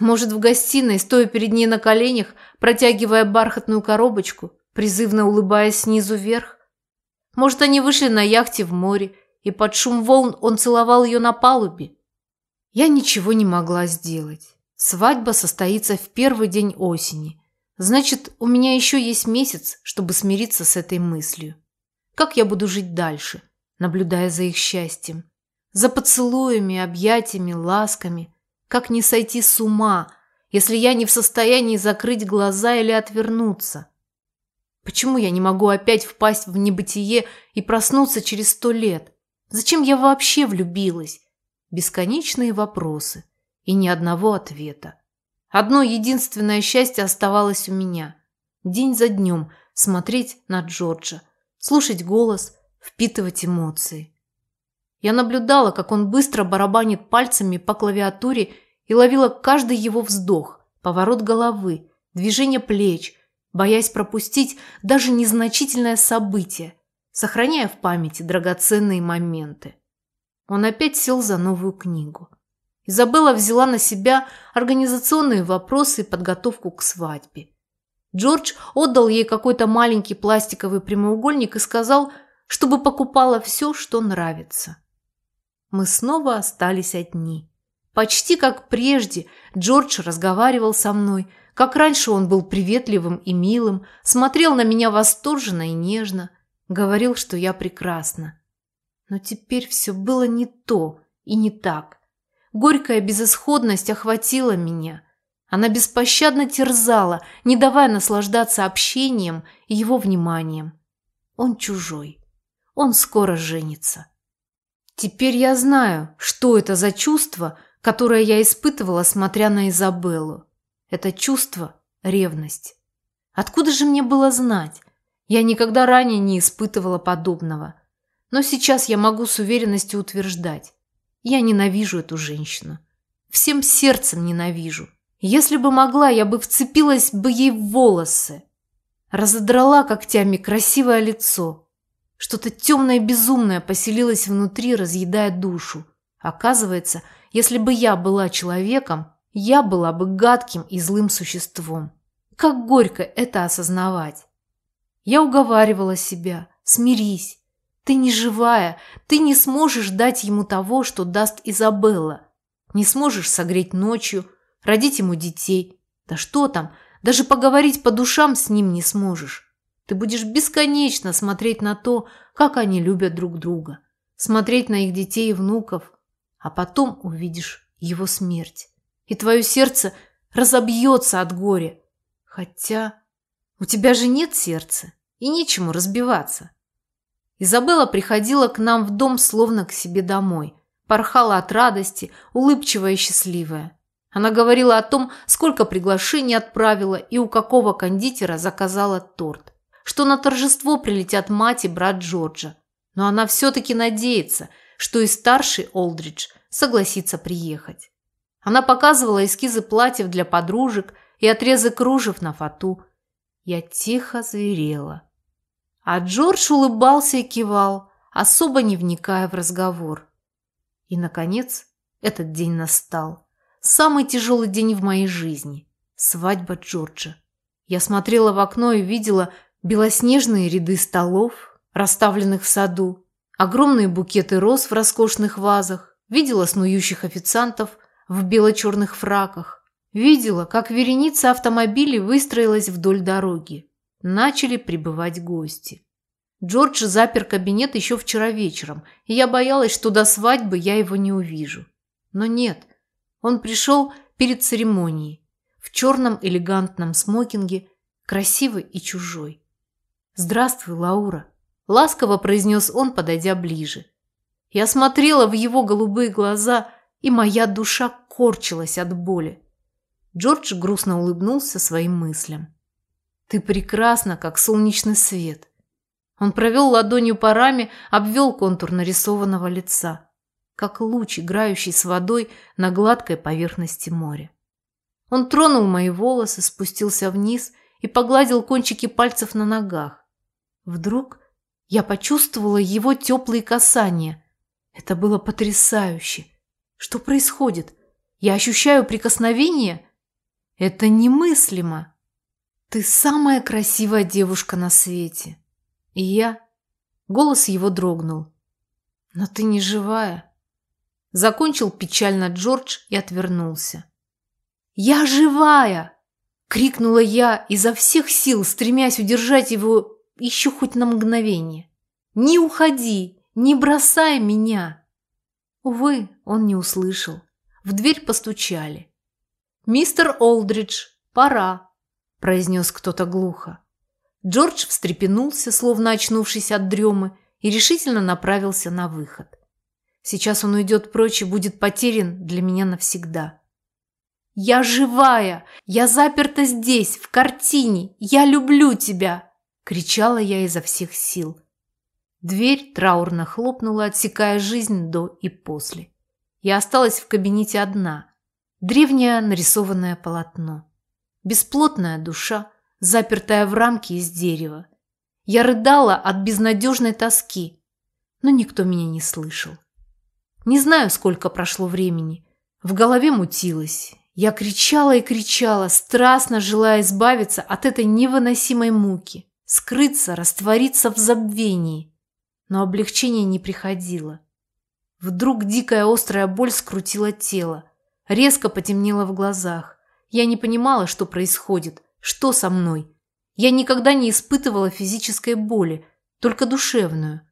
Может, в гостиной, стоя перед ней на коленях, протягивая бархатную коробочку, призывно улыбаясь снизу вверх? Может, они вышли на яхте в море, и под шум волн он целовал ее на палубе? Я ничего не могла сделать. Свадьба состоится в первый день осени. Значит, у меня еще есть месяц, чтобы смириться с этой мыслью. Как я буду жить дальше, наблюдая за их счастьем? За поцелуями, объятиями, ласками. Как не сойти с ума, если я не в состоянии закрыть глаза или отвернуться? Почему я не могу опять впасть в небытие и проснуться через сто лет? Зачем я вообще влюбилась? Бесконечные вопросы и ни одного ответа. Одно единственное счастье оставалось у меня. День за днем смотреть на Джорджа, слушать голос, впитывать эмоции. Я наблюдала, как он быстро барабанит пальцами по клавиатуре и ловила каждый его вздох, поворот головы, движение плеч, боясь пропустить даже незначительное событие, сохраняя в памяти драгоценные моменты. Он опять сел за новую книгу. Изабелла взяла на себя организационные вопросы и подготовку к свадьбе. Джордж отдал ей какой-то маленький пластиковый прямоугольник и сказал, чтобы покупала все, что нравится мы снова остались одни. Почти как прежде Джордж разговаривал со мной, как раньше он был приветливым и милым, смотрел на меня восторженно и нежно, говорил, что я прекрасна. Но теперь все было не то и не так. Горькая безысходность охватила меня. Она беспощадно терзала, не давая наслаждаться общением и его вниманием. Он чужой. Он скоро женится. Теперь я знаю, что это за чувство, которое я испытывала, смотря на Изабеллу. Это чувство – ревность. Откуда же мне было знать? Я никогда ранее не испытывала подобного. Но сейчас я могу с уверенностью утверждать. Я ненавижу эту женщину. Всем сердцем ненавижу. Если бы могла, я бы вцепилась бы ей в волосы. Разодрала когтями красивое лицо, что-то темное и безумное поселилось внутри, разъедая душу. Оказывается, если бы я была человеком, я была бы гадким и злым существом. Как горько это осознавать. Я уговаривала себя, смирись. Ты не живая, ты не сможешь дать ему того, что даст Изабелла. Не сможешь согреть ночью, родить ему детей. Да что там, даже поговорить по душам с ним не сможешь. Ты будешь бесконечно смотреть на то, как они любят друг друга, смотреть на их детей и внуков, а потом увидишь его смерть. И твое сердце разобьется от горя. Хотя у тебя же нет сердца, и нечему разбиваться. Изабелла приходила к нам в дом словно к себе домой, порхала от радости, улыбчивая и счастливая. Она говорила о том, сколько приглашений отправила и у какого кондитера заказала торт что на торжество прилетят мать и брат Джорджа. Но она все-таки надеется, что и старший Олдридж согласится приехать. Она показывала эскизы платьев для подружек и отрезы кружев на фату. Я тихо зверела. А Джордж улыбался и кивал, особо не вникая в разговор. И, наконец, этот день настал. Самый тяжелый день в моей жизни – свадьба Джорджа. Я смотрела в окно и видела, Белоснежные ряды столов, расставленных в саду, огромные букеты роз в роскошных вазах, видела снующих официантов в бело-черных фраках, видела, как вереница автомобилей выстроилась вдоль дороги. Начали прибывать гости. Джордж запер кабинет еще вчера вечером, и я боялась, что до свадьбы я его не увижу. Но нет, он пришел перед церемонией, в черном элегантном смокинге, красивый и чужой. «Здравствуй, Лаура», – ласково произнес он, подойдя ближе. Я смотрела в его голубые глаза, и моя душа корчилась от боли. Джордж грустно улыбнулся своим мыслям. «Ты прекрасна, как солнечный свет». Он провел ладонью по раме, обвел контур нарисованного лица, как луч, играющий с водой на гладкой поверхности моря. Он тронул мои волосы, спустился вниз и погладил кончики пальцев на ногах. Вдруг я почувствовала его теплые касания. Это было потрясающе. Что происходит? Я ощущаю прикосновение? Это немыслимо. Ты самая красивая девушка на свете. И я... Голос его дрогнул. Но ты не живая. Закончил печально Джордж и отвернулся. «Я живая!» – крикнула я изо всех сил, стремясь удержать его еще хоть на мгновение. «Не уходи! Не бросай меня!» Увы, он не услышал. В дверь постучали. «Мистер Олдридж, пора!» – произнес кто-то глухо. Джордж встрепенулся, словно очнувшись от дремы, и решительно направился на выход. Сейчас он уйдет прочь и будет потерян для меня навсегда. «Я живая! Я заперта здесь, в картине! Я люблю тебя!» – кричала я изо всех сил. Дверь траурно хлопнула, отсекая жизнь до и после. Я осталась в кабинете одна. Древнее нарисованное полотно. Бесплотная душа, запертая в рамке из дерева. Я рыдала от безнадежной тоски, но никто меня не слышал. Не знаю, сколько прошло времени. В голове мутилось. Я кричала и кричала, страстно желая избавиться от этой невыносимой муки, скрыться, раствориться в забвении. Но облегчение не приходило. Вдруг дикая острая боль скрутила тело, резко потемнело в глазах. Я не понимала, что происходит, что со мной? Я никогда не испытывала физической боли, только душевную.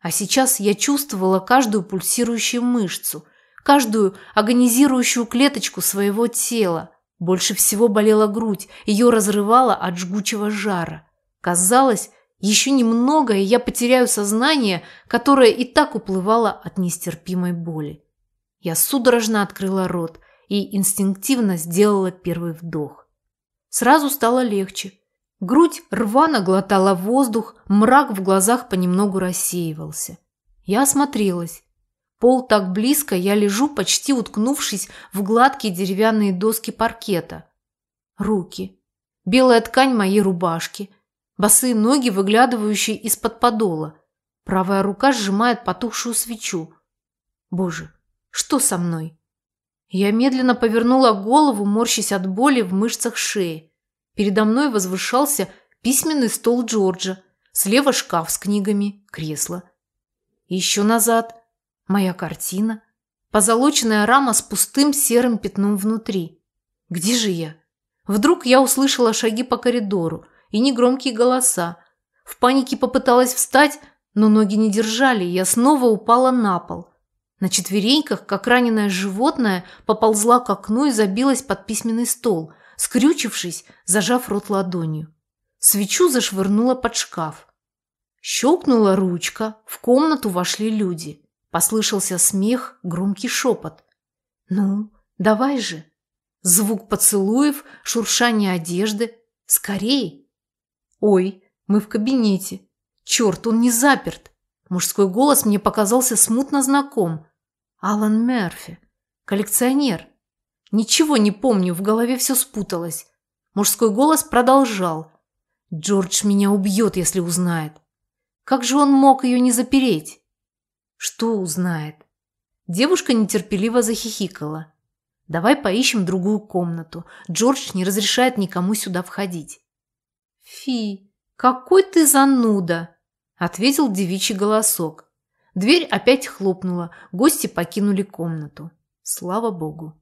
А сейчас я чувствовала каждую пульсирующую мышцу, каждую агонизирующую клеточку своего тела. Больше всего болела грудь, ее разрывало от жгучего жара. Казалось, еще немного, и я потеряю сознание, которое и так уплывало от нестерпимой боли. Я судорожно открыла рот и инстинктивно сделала первый вдох. Сразу стало легче. Грудь рвано глотала воздух, мрак в глазах понемногу рассеивался. Я осмотрелась. Пол так близко, я лежу, почти уткнувшись в гладкие деревянные доски паркета. Руки. Белая ткань моей рубашки. Босые ноги, выглядывающие из-под подола. Правая рука сжимает потухшую свечу. Боже, что со мной? Я медленно повернула голову, морщась от боли в мышцах шеи. Передо мной возвышался письменный стол Джорджа, слева шкаф с книгами, кресло. еще назад моя картина, позолоченная рама с пустым серым пятном внутри. Где же я? Вдруг я услышала шаги по коридору и негромкие голоса. В панике попыталась встать, но ноги не держали, и я снова упала на пол. На четвереньках, как раненое животное, поползла к окну и забилась под письменный стол, скрючившись, зажав рот ладонью. Свечу зашвырнула под шкаф. Щелкнула ручка, в комнату вошли люди. Послышался смех, громкий шепот. «Ну, давай же!» Звук поцелуев, шуршание одежды. «Скорей!» «Ой, мы в кабинете. Черт, он не заперт!» Мужской голос мне показался смутно знаком. Алан Мерфи. Коллекционер. Ничего не помню, в голове все спуталось. Мужской голос продолжал. Джордж меня убьет, если узнает. Как же он мог ее не запереть? Что узнает? Девушка нетерпеливо захихикала. Давай поищем другую комнату. Джордж не разрешает никому сюда входить. Фи, какой ты зануда! ответил девичий голосок. Дверь опять хлопнула, гости покинули комнату. Слава богу.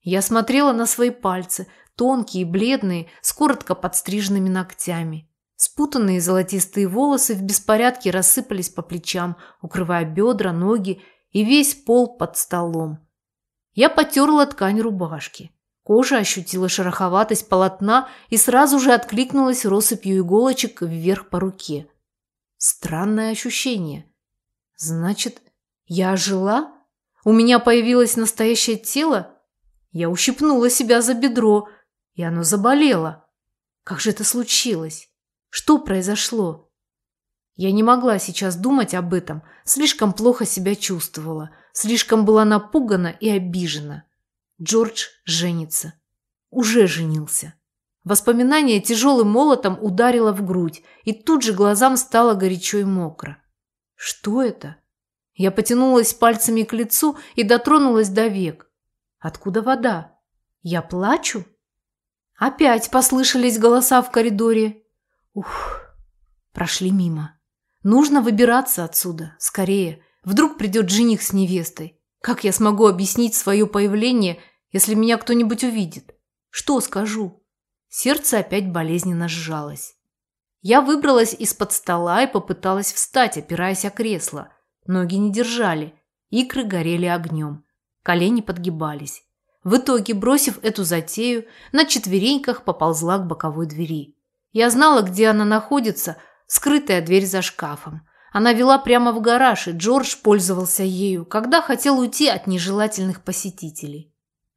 Я смотрела на свои пальцы, тонкие, бледные, с коротко подстриженными ногтями. Спутанные золотистые волосы в беспорядке рассыпались по плечам, укрывая бедра, ноги и весь пол под столом. Я потерла ткань рубашки. Кожа ощутила шероховатость полотна и сразу же откликнулась россыпью иголочек вверх по руке. Странное ощущение. Значит, я ожила? У меня появилось настоящее тело? Я ущипнула себя за бедро, и оно заболело. Как же это случилось? Что произошло? Я не могла сейчас думать об этом, слишком плохо себя чувствовала, слишком была напугана и обижена. Джордж женится. Уже женился. Воспоминание тяжелым молотом ударило в грудь, и тут же глазам стало горячо и мокро. Что это? Я потянулась пальцами к лицу и дотронулась до век. Откуда вода? Я плачу? Опять послышались голоса в коридоре. Ух, прошли мимо. Нужно выбираться отсюда, скорее. Вдруг придет жених с невестой. Как я смогу объяснить свое появление, если меня кто-нибудь увидит? Что скажу? Сердце опять болезненно сжалось. Я выбралась из-под стола и попыталась встать, опираясь о кресло. Ноги не держали, икры горели огнем, колени подгибались. В итоге, бросив эту затею, на четвереньках поползла к боковой двери. Я знала, где она находится, скрытая дверь за шкафом. Она вела прямо в гараж, и Джордж пользовался ею, когда хотел уйти от нежелательных посетителей.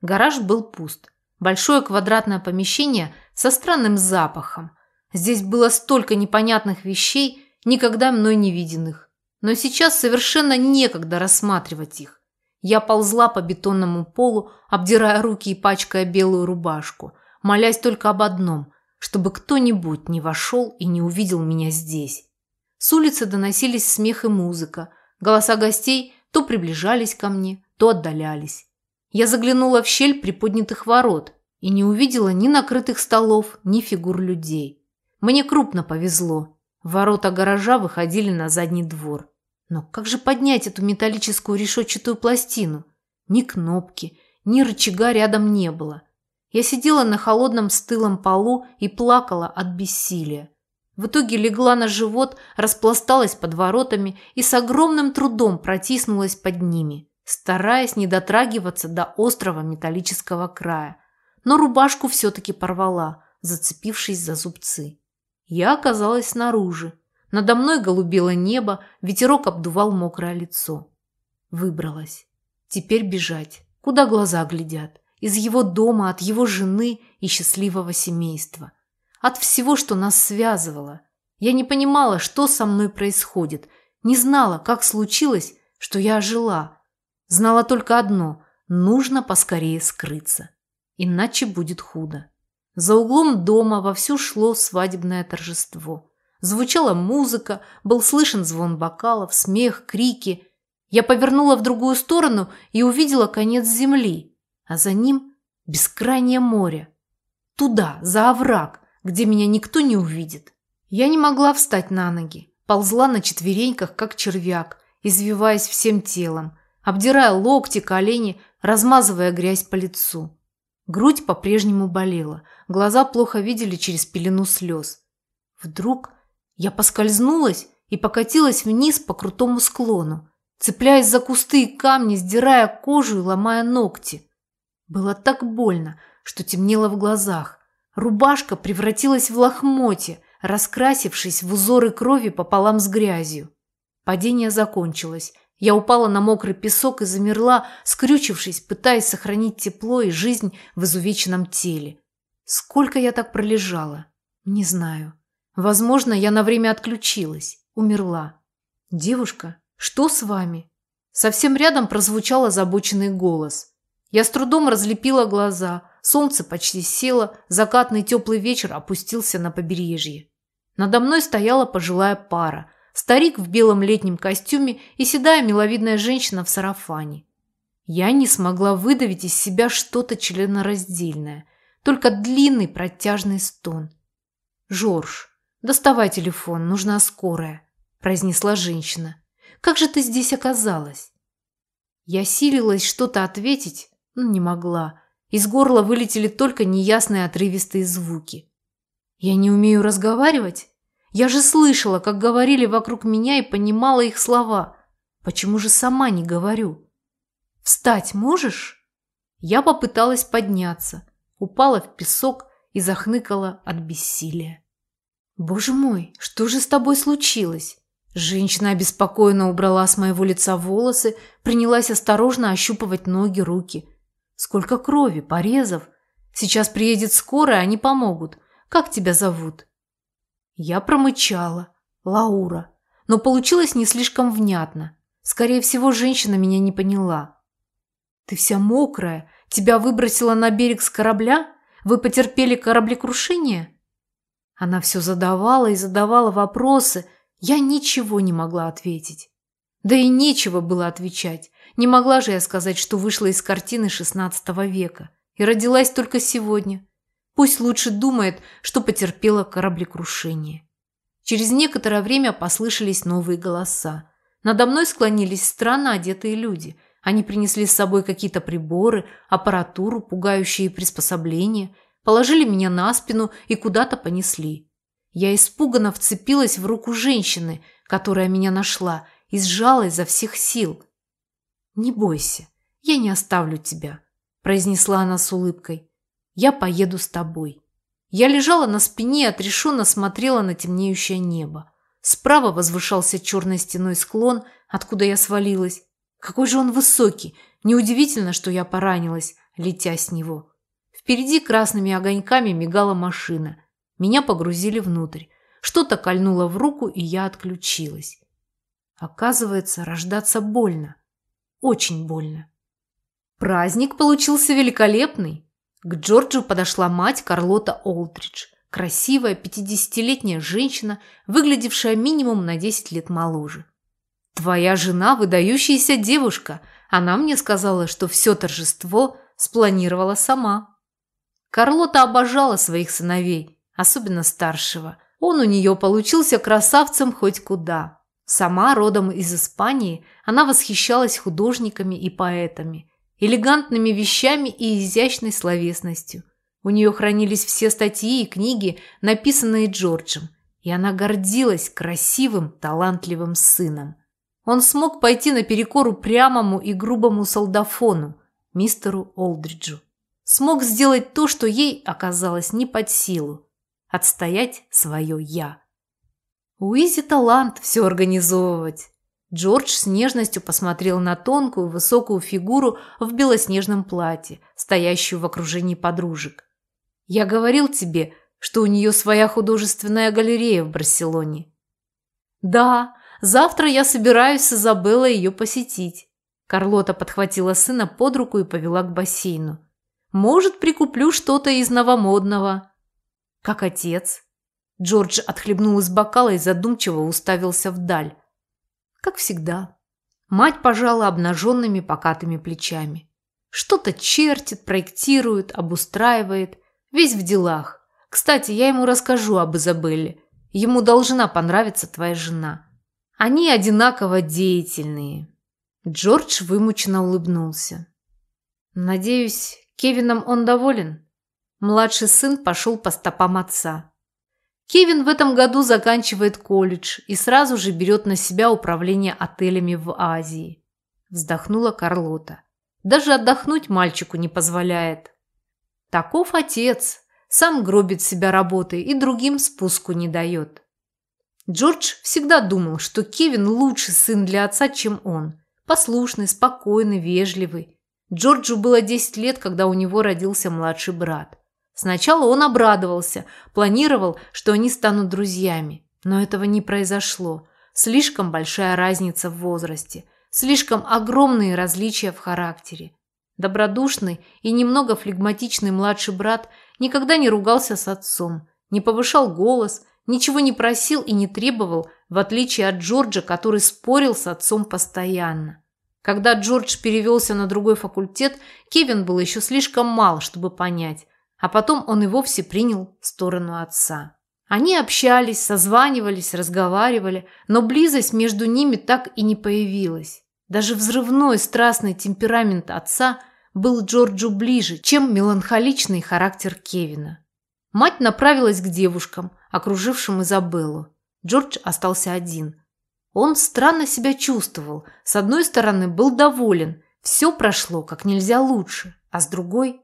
Гараж был пуст. Большое квадратное помещение со странным запахом. Здесь было столько непонятных вещей, никогда мной не виденных. Но сейчас совершенно некогда рассматривать их. Я ползла по бетонному полу, обдирая руки и пачкая белую рубашку, молясь только об одном, чтобы кто-нибудь не вошел и не увидел меня здесь. С улицы доносились смех и музыка. Голоса гостей то приближались ко мне, то отдалялись. Я заглянула в щель приподнятых ворот и не увидела ни накрытых столов, ни фигур людей. Мне крупно повезло. Ворота гаража выходили на задний двор. Но как же поднять эту металлическую решетчатую пластину? Ни кнопки, ни рычага рядом не было. Я сидела на холодном стылом полу и плакала от бессилия. В итоге легла на живот, распласталась под воротами и с огромным трудом протиснулась под ними, стараясь не дотрагиваться до острого металлического края. Но рубашку все-таки порвала, зацепившись за зубцы. Я оказалась снаружи. Надо мной голубело небо, ветерок обдувал мокрое лицо. Выбралась. Теперь бежать. Куда глаза глядят? Из его дома, от его жены и счастливого семейства от всего, что нас связывало. Я не понимала, что со мной происходит, не знала, как случилось, что я ожила. Знала только одно – нужно поскорее скрыться, иначе будет худо. За углом дома вовсю шло свадебное торжество. Звучала музыка, был слышен звон бокалов, смех, крики. Я повернула в другую сторону и увидела конец земли, а за ним бескрайнее море. Туда, за овраг, где меня никто не увидит. Я не могла встать на ноги, ползла на четвереньках, как червяк, извиваясь всем телом, обдирая локти, колени, размазывая грязь по лицу. Грудь по-прежнему болела, глаза плохо видели через пелену слез. Вдруг я поскользнулась и покатилась вниз по крутому склону, цепляясь за кусты и камни, сдирая кожу и ломая ногти. Было так больно, что темнело в глазах. Рубашка превратилась в лохмотье, раскрасившись в узоры крови пополам с грязью. Падение закончилось. Я упала на мокрый песок и замерла, скрючившись, пытаясь сохранить тепло и жизнь в изувеченном теле. Сколько я так пролежала? Не знаю. Возможно, я на время отключилась, умерла. «Девушка, что с вами?» Совсем рядом прозвучал озабоченный голос. Я с трудом разлепила глаза – Солнце почти село, закатный теплый вечер опустился на побережье. Надо мной стояла пожилая пара, старик в белом летнем костюме и седая миловидная женщина в сарафане. Я не смогла выдавить из себя что-то членораздельное, только длинный протяжный стон. «Жорж, доставай телефон, нужна скорая», – произнесла женщина. «Как же ты здесь оказалась?» Я силилась что-то ответить, но не могла. Из горла вылетели только неясные отрывистые звуки. Я не умею разговаривать? Я же слышала, как говорили вокруг меня и понимала их слова. Почему же сама не говорю? Встать можешь? Я попыталась подняться, упала в песок и захныкала от бессилия. Боже мой, что же с тобой случилось? Женщина обеспокоенно убрала с моего лица волосы, принялась осторожно ощупывать ноги, руки – Сколько крови, порезов. Сейчас приедет скорая, они помогут. Как тебя зовут? Я промычала. Лаура. Но получилось не слишком внятно. Скорее всего, женщина меня не поняла. Ты вся мокрая. Тебя выбросило на берег с корабля? Вы потерпели кораблекрушение? Она все задавала и задавала вопросы. Я ничего не могла ответить. Да и нечего было отвечать. Не могла же я сказать, что вышла из картины XVI века и родилась только сегодня. Пусть лучше думает, что потерпела кораблекрушение. Через некоторое время послышались новые голоса. Надо мной склонились странно одетые люди. Они принесли с собой какие-то приборы, аппаратуру, пугающие приспособления, положили меня на спину и куда-то понесли. Я испуганно вцепилась в руку женщины, которая меня нашла, и сжала изо всех сил. «Не бойся, я не оставлю тебя», – произнесла она с улыбкой. «Я поеду с тобой». Я лежала на спине и отрешенно смотрела на темнеющее небо. Справа возвышался черной стеной склон, откуда я свалилась. Какой же он высокий! Неудивительно, что я поранилась, летя с него. Впереди красными огоньками мигала машина. Меня погрузили внутрь. Что-то кольнуло в руку, и я отключилась. Оказывается, рождаться больно. Очень больно. Праздник получился великолепный. К Джорджу подошла мать Карлота Олдридж. Красивая пятидесятилетняя женщина, выглядевшая минимум на 10 лет моложе. «Твоя жена – выдающаяся девушка. Она мне сказала, что все торжество спланировала сама». Карлота обожала своих сыновей, особенно старшего. Он у нее получился красавцем хоть куда. Сама родом из Испании, она восхищалась художниками и поэтами, элегантными вещами и изящной словесностью. У нее хранились все статьи и книги, написанные Джорджем, и она гордилась красивым, талантливым сыном. Он смог пойти наперекор упрямому и грубому солдафону, мистеру Олдриджу. Смог сделать то, что ей оказалось не под силу – отстоять свое «я». У Изи талант все организовывать. Джордж с нежностью посмотрел на тонкую, высокую фигуру в белоснежном платье, стоящую в окружении подружек. «Я говорил тебе, что у нее своя художественная галерея в Барселоне». «Да, завтра я собираюсь с Изабеллой ее посетить». Карлота подхватила сына под руку и повела к бассейну. «Может, прикуплю что-то из новомодного». «Как отец?» Джордж отхлебнул из бокала и задумчиво уставился вдаль. Как всегда. Мать пожала обнаженными покатыми плечами. Что-то чертит, проектирует, обустраивает. Весь в делах. Кстати, я ему расскажу об Изабелле. Ему должна понравиться твоя жена. Они одинаково деятельные. Джордж вымученно улыбнулся. Надеюсь, Кевином он доволен? Младший сын пошел по стопам отца. Кевин в этом году заканчивает колледж и сразу же берет на себя управление отелями в Азии. Вздохнула Карлота. Даже отдохнуть мальчику не позволяет. Таков отец. Сам гробит себя работой и другим спуску не дает. Джордж всегда думал, что Кевин лучший сын для отца, чем он. Послушный, спокойный, вежливый. Джорджу было 10 лет, когда у него родился младший брат. Сначала он обрадовался, планировал, что они станут друзьями. Но этого не произошло. Слишком большая разница в возрасте, слишком огромные различия в характере. Добродушный и немного флегматичный младший брат никогда не ругался с отцом, не повышал голос, ничего не просил и не требовал, в отличие от Джорджа, который спорил с отцом постоянно. Когда Джордж перевелся на другой факультет, Кевин был еще слишком мал, чтобы понять, а потом он и вовсе принял сторону отца. Они общались, созванивались, разговаривали, но близость между ними так и не появилась. Даже взрывной страстный темперамент отца был Джорджу ближе, чем меланхоличный характер Кевина. Мать направилась к девушкам, окружившим Изабеллу. Джордж остался один. Он странно себя чувствовал. С одной стороны, был доволен, все прошло как нельзя лучше, а с другой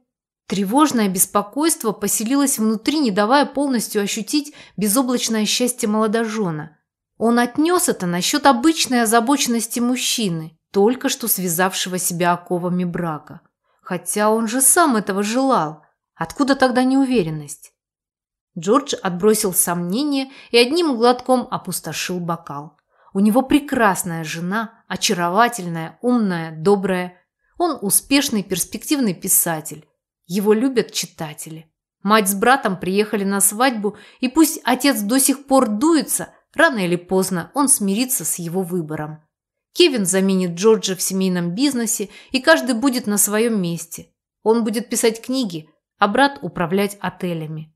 Тревожное беспокойство поселилось внутри, не давая полностью ощутить безоблачное счастье молодожена. Он отнес это насчет обычной озабоченности мужчины, только что связавшего себя оковами брака. Хотя он же сам этого желал. Откуда тогда неуверенность? Джордж отбросил сомнения и одним глотком опустошил бокал. У него прекрасная жена, очаровательная, умная, добрая. Он успешный, перспективный писатель. Его любят читатели. Мать с братом приехали на свадьбу, и пусть отец до сих пор дуется, рано или поздно он смирится с его выбором. Кевин заменит Джорджа в семейном бизнесе, и каждый будет на своем месте. Он будет писать книги, а брат управлять отелями.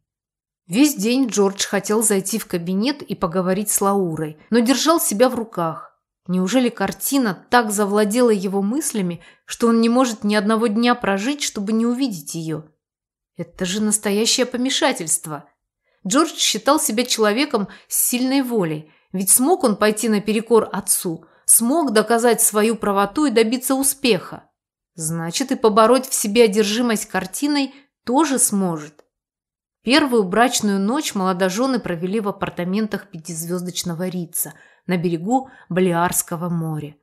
Весь день Джордж хотел зайти в кабинет и поговорить с Лаурой, но держал себя в руках. Неужели картина так завладела его мыслями, что он не может ни одного дня прожить, чтобы не увидеть ее? Это же настоящее помешательство. Джордж считал себя человеком с сильной волей, ведь смог он пойти наперекор отцу, смог доказать свою правоту и добиться успеха. Значит, и побороть в себе одержимость картиной тоже сможет. Первую брачную ночь молодожены провели в апартаментах пятизвездочного Рица на берегу Балиарского моря.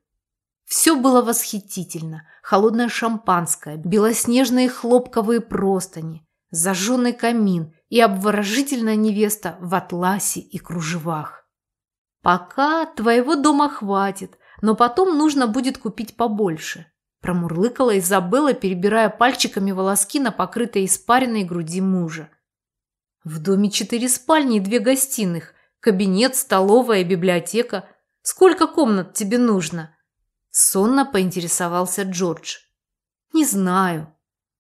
Все было восхитительно. Холодное шампанское, белоснежные хлопковые простыни, зажженный камин и обворожительная невеста в атласе и кружевах. «Пока твоего дома хватит, но потом нужно будет купить побольше», промурлыкала Изабелла, перебирая пальчиками волоски на покрытой испаренной груди мужа. В доме четыре спальни и две гостиных, кабинет, столовая библиотека. Сколько комнат тебе нужно? Сонно поинтересовался Джордж. Не знаю,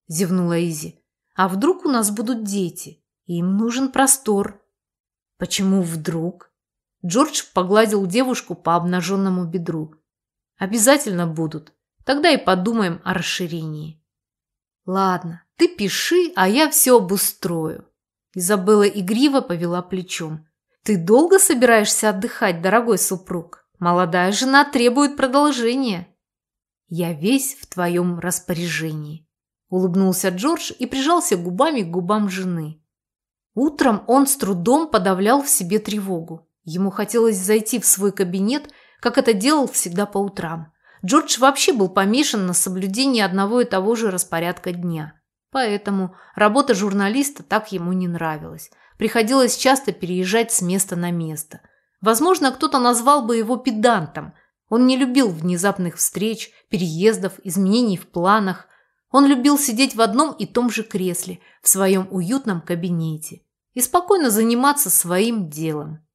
зевнула Изи. А вдруг у нас будут дети? Им нужен простор. Почему вдруг? Джордж погладил девушку по обнаженному бедру. Обязательно будут. Тогда и подумаем о расширении. Ладно, ты пиши, а я все обустрою. Изабелла игриво повела плечом. «Ты долго собираешься отдыхать, дорогой супруг? Молодая жена требует продолжения». «Я весь в твоем распоряжении», – улыбнулся Джордж и прижался губами к губам жены. Утром он с трудом подавлял в себе тревогу. Ему хотелось зайти в свой кабинет, как это делал всегда по утрам. Джордж вообще был помешан на соблюдении одного и того же распорядка дня. Поэтому работа журналиста так ему не нравилась. Приходилось часто переезжать с места на место. Возможно, кто-то назвал бы его педантом. Он не любил внезапных встреч, переездов, изменений в планах. Он любил сидеть в одном и том же кресле, в своем уютном кабинете и спокойно заниматься своим делом.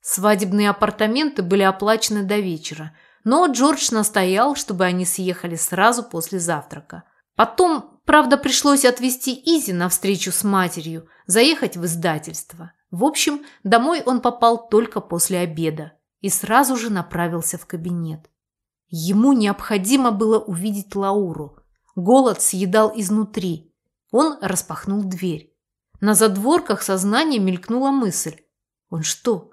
Свадебные апартаменты были оплачены до вечера, но Джордж настоял, чтобы они съехали сразу после завтрака. Потом Правда, пришлось отвезти Изи на встречу с матерью, заехать в издательство. В общем, домой он попал только после обеда и сразу же направился в кабинет. Ему необходимо было увидеть Лауру. Голод съедал изнутри. Он распахнул дверь. На задворках сознания мелькнула мысль. Он что,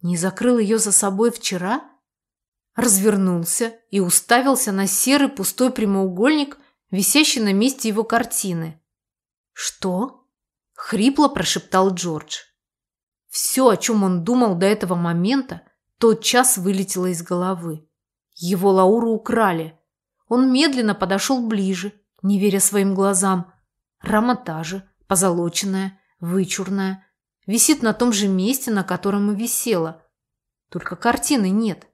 не закрыл ее за собой вчера? Развернулся и уставился на серый пустой прямоугольник висящий на месте его картины. «Что?» – хрипло прошептал Джордж. Все, о чем он думал до этого момента, тот час вылетело из головы. Его Лауру украли. Он медленно подошел ближе, не веря своим глазам. Рамота же, позолоченная, вычурная, висит на том же месте, на котором и висела. Только картины нет.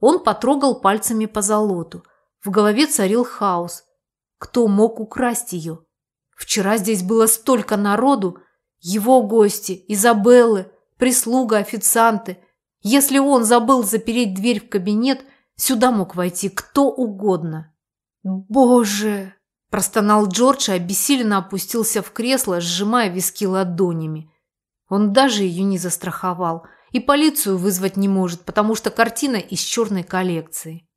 Он потрогал пальцами по золоту. В голове царил хаос. Кто мог украсть ее? Вчера здесь было столько народу. Его гости, Изабеллы, прислуга, официанты. Если он забыл запереть дверь в кабинет, сюда мог войти кто угодно. «Боже!» – простонал Джордж и обессиленно опустился в кресло, сжимая виски ладонями. Он даже ее не застраховал и полицию вызвать не может, потому что картина из черной коллекции.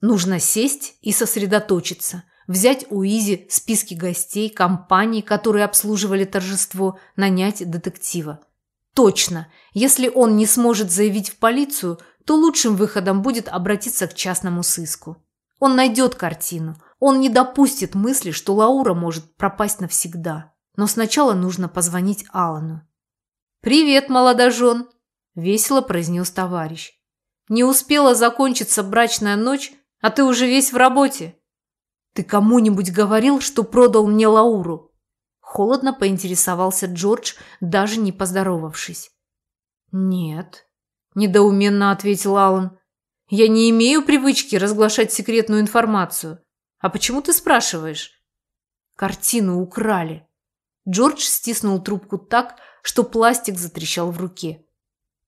Нужно сесть и сосредоточиться – взять у Изи списки гостей, компаний, которые обслуживали торжество, нанять детектива. Точно, если он не сможет заявить в полицию, то лучшим выходом будет обратиться к частному сыску. Он найдет картину, он не допустит мысли, что Лаура может пропасть навсегда. Но сначала нужно позвонить Алану. «Привет, молодожен!» – весело произнес товарищ. «Не успела закончиться брачная ночь, а ты уже весь в работе?» «Ты кому-нибудь говорил, что продал мне Лауру?» Холодно поинтересовался Джордж, даже не поздоровавшись. «Нет», – недоуменно ответил Алан. «Я не имею привычки разглашать секретную информацию. А почему ты спрашиваешь?» «Картину украли». Джордж стиснул трубку так, что пластик затрещал в руке.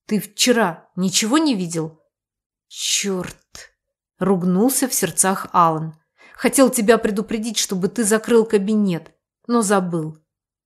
«Ты вчера ничего не видел?» «Черт!» – ругнулся в сердцах Алан. Хотел тебя предупредить, чтобы ты закрыл кабинет. но забыл.